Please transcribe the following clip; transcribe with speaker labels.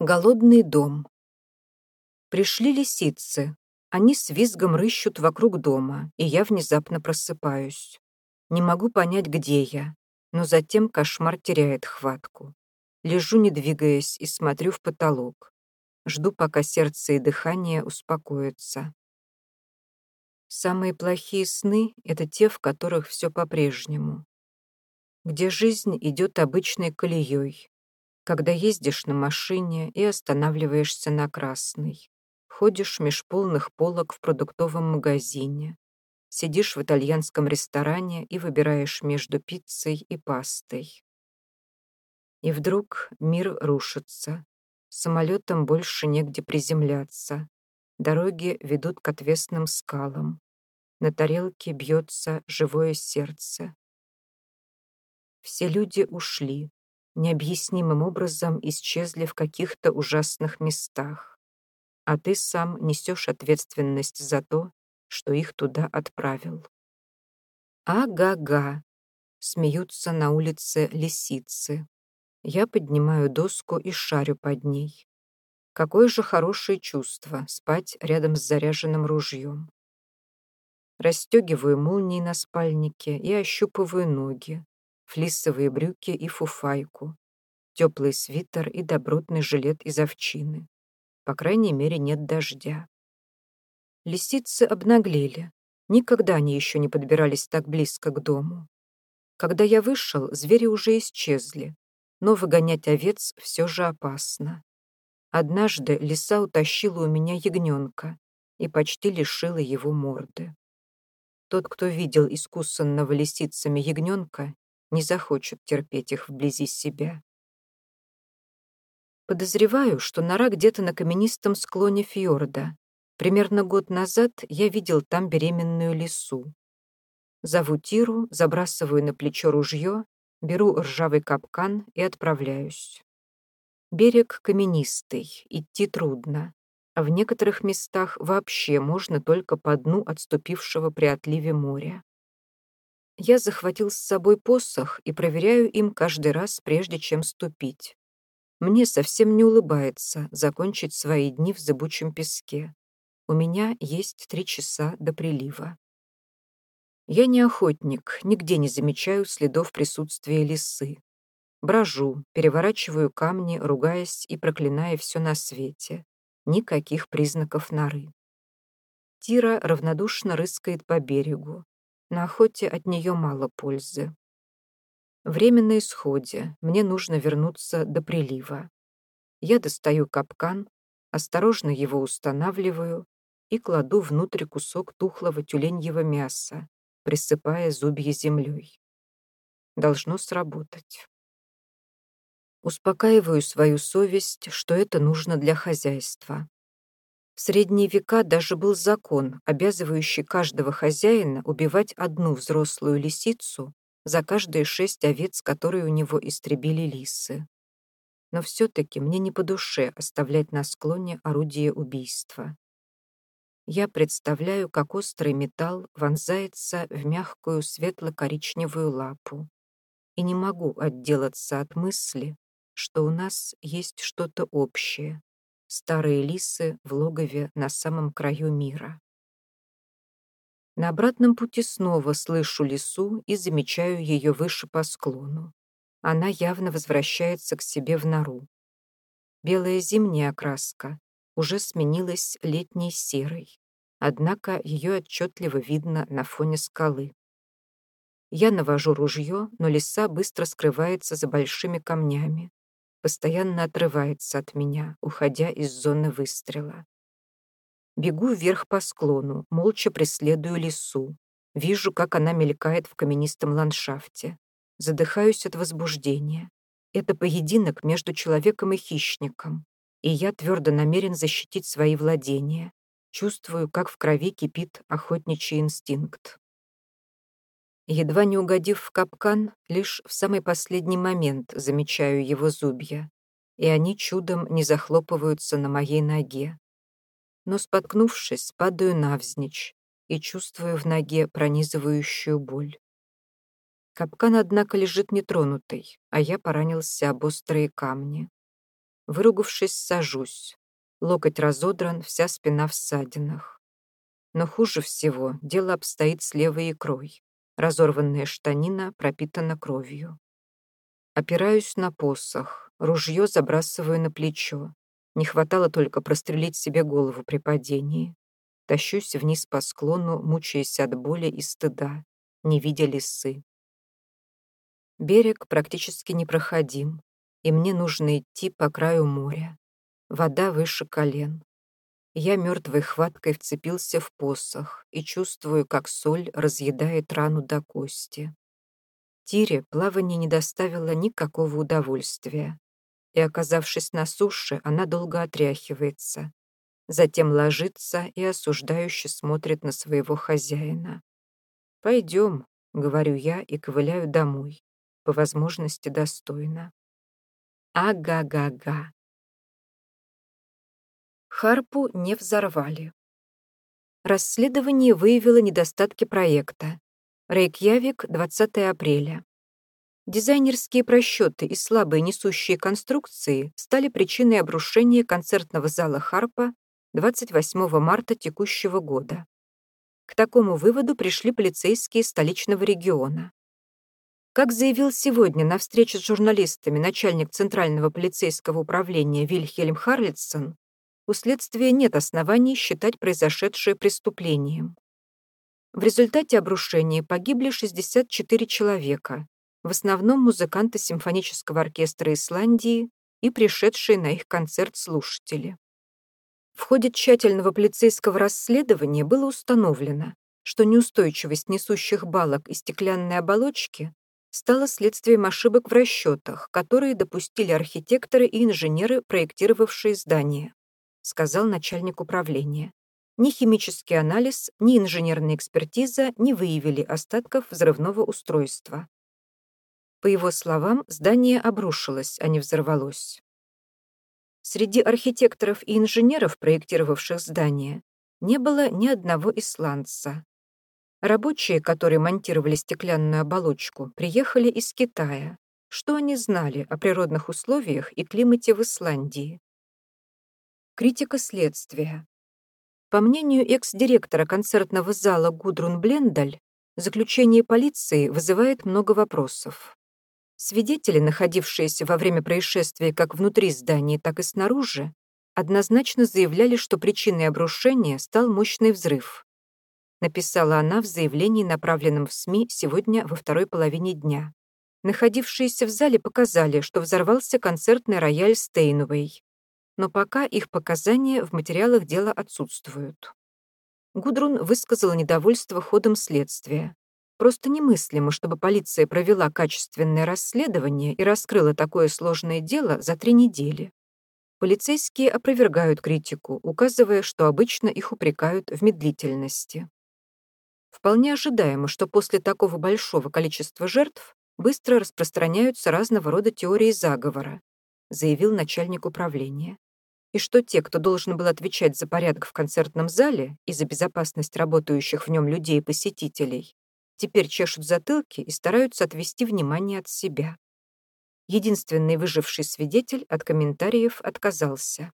Speaker 1: Голодный дом. Пришли лисицы. Они с визгом рыщут вокруг дома, и я внезапно просыпаюсь. Не могу понять, где я, но затем кошмар теряет хватку. Лежу, не двигаясь, и смотрю в потолок. Жду, пока сердце и дыхание успокоятся. Самые плохие сны — это те, в которых все по-прежнему. Где жизнь идет обычной колеей, когда ездишь на машине и останавливаешься на красный. Ходишь меж полных полок в продуктовом магазине. Сидишь в итальянском ресторане и выбираешь между пиццей и пастой. И вдруг мир рушится. Самолетам больше негде приземляться. Дороги ведут к отвесным скалам. На тарелке бьется живое сердце. Все люди ушли, необъяснимым образом исчезли в каких-то ужасных местах. А ты сам несешь ответственность за то, что их туда отправил. Ага-га, смеются на улице лисицы. Я поднимаю доску и шарю под ней. Какое же хорошее чувство спать рядом с заряженным ружьем. Расстегиваю молнии на спальнике и ощупываю ноги, флисовые брюки и фуфайку, теплый свитер и добротный жилет из овчины. По крайней мере, нет дождя. Лисицы обнаглели. Никогда они еще не подбирались так близко к дому. Когда я вышел, звери уже исчезли, но выгонять овец все же опасно. Однажды лиса утащила у меня ягненка и почти лишила его морды. Тот, кто видел искусанного лисицами ягненка, не захочет терпеть их вблизи себя. Подозреваю, что нора где-то на каменистом склоне фьорда. Примерно год назад я видел там беременную лису. Зову Тиру, забрасываю на плечо ружье, беру ржавый капкан и отправляюсь. Берег каменистый, идти трудно, а в некоторых местах вообще можно только по дну отступившего при отливе моря. Я захватил с собой посох и проверяю им каждый раз, прежде чем ступить. Мне совсем не улыбается закончить свои дни в зыбучем песке. У меня есть три часа до прилива. Я не охотник, нигде не замечаю следов присутствия лисы. Брожу, переворачиваю камни, ругаясь и проклиная все на свете. Никаких признаков норы. Тира равнодушно рыскает по берегу. На охоте от нее мало пользы. Время на исходе, мне нужно вернуться до прилива. Я достаю капкан, осторожно его устанавливаю и кладу внутрь кусок тухлого тюленьего мяса, присыпая зубья землей. Должно сработать. Успокаиваю свою совесть, что это нужно для хозяйства. В средние века даже был закон, обязывающий каждого хозяина убивать одну взрослую лисицу за каждые шесть овец, которые у него истребили лисы. Но все-таки мне не по душе оставлять на склоне орудие убийства. Я представляю, как острый металл вонзается в мягкую светло-коричневую лапу и не могу отделаться от мысли, что у нас есть что-то общее, Старые лисы в логове на самом краю мира. На обратном пути снова слышу лису и замечаю ее выше по склону. Она явно возвращается к себе в нору. Белая зимняя окраска уже сменилась летней серой, однако ее отчетливо видно на фоне скалы. Я навожу ружье, но лиса быстро скрывается за большими камнями, постоянно отрывается от меня, уходя из зоны выстрела. Бегу вверх по склону, молча преследую лису. Вижу, как она мелькает в каменистом ландшафте. Задыхаюсь от возбуждения. Это поединок между человеком и хищником. И я твердо намерен защитить свои владения. Чувствую, как в крови кипит охотничий инстинкт. Едва не угодив в капкан, лишь в самый последний момент замечаю его зубья, и они чудом не захлопываются на моей ноге. Но, споткнувшись, падаю навзничь и чувствую в ноге пронизывающую боль. Капкан, однако, лежит нетронутый, а я поранился об острые камни. Выругавшись, сажусь. Локоть разодран, вся спина в ссадинах. Но хуже всего дело обстоит с левой икрой. Разорванная штанина пропитана кровью. Опираюсь на посох, ружье забрасываю на плечо. Не хватало только прострелить себе голову при падении. Тащусь вниз по склону, мучаясь от боли и стыда, не видя лисы. Берег практически непроходим, и мне нужно идти по краю моря. Вода выше колен. Я мертвой хваткой вцепился в посох и чувствую, как соль разъедает рану до кости. Тире плавание не доставило никакого удовольствия, и, оказавшись на суше, она долго отряхивается, затем ложится и осуждающе смотрит на своего хозяина. «Пойдем», — говорю я и ковыляю домой, по возможности достойно. Ага-га-га. Харпу не взорвали. Расследование выявило недостатки проекта. Рейкьявик, 20 апреля. Дизайнерские просчеты и слабые несущие конструкции стали причиной обрушения концертного зала Харпа 28 марта текущего года. К такому выводу пришли полицейские столичного региона. Как заявил сегодня на встрече с журналистами начальник Центрального полицейского управления Вильхельм Харлитсон, у следствия нет оснований считать произошедшее преступлением. В результате обрушения погибли 64 человека, в основном музыканты симфонического оркестра Исландии и пришедшие на их концерт слушатели. В ходе тщательного полицейского расследования было установлено, что неустойчивость несущих балок и стеклянной оболочки стала следствием ошибок в расчетах, которые допустили архитекторы и инженеры, проектировавшие здание, сказал начальник управления. Ни химический анализ, ни инженерная экспертиза не выявили остатков взрывного устройства. По его словам, здание обрушилось, а не взорвалось. Среди архитекторов и инженеров, проектировавших здание, не было ни одного исландца. Рабочие, которые монтировали стеклянную оболочку, приехали из Китая. Что они знали о природных условиях и климате в Исландии? Критика следствия. По мнению экс-директора концертного зала Гудрун Блендаль, заключение полиции вызывает много вопросов. Свидетели, находившиеся во время происшествия как внутри здания, так и снаружи, однозначно заявляли, что причиной обрушения стал мощный взрыв. Написала она в заявлении, направленном в СМИ сегодня во второй половине дня. Находившиеся в зале показали, что взорвался концертный рояль Стейнуэй. Но пока их показания в материалах дела отсутствуют. Гудрун высказала недовольство ходом следствия. Просто немыслимо, чтобы полиция провела качественное расследование и раскрыла такое сложное дело за три недели. Полицейские опровергают критику, указывая, что обычно их упрекают в медлительности. Вполне ожидаемо, что после такого большого количества жертв быстро распространяются разного рода теории заговора, заявил начальник управления. И что те, кто должен был отвечать за порядок в концертном зале и за безопасность работающих в нем людей и посетителей, теперь чешут затылки и стараются отвести внимание от себя. Единственный выживший свидетель от комментариев отказался.